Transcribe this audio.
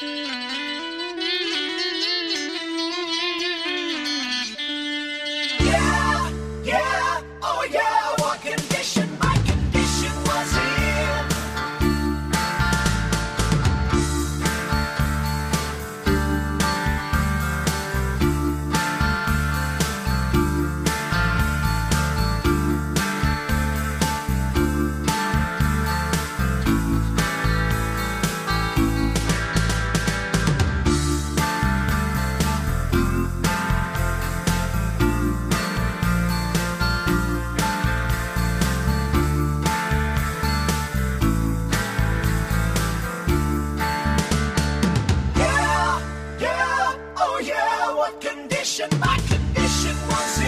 Yeah, condition my condition was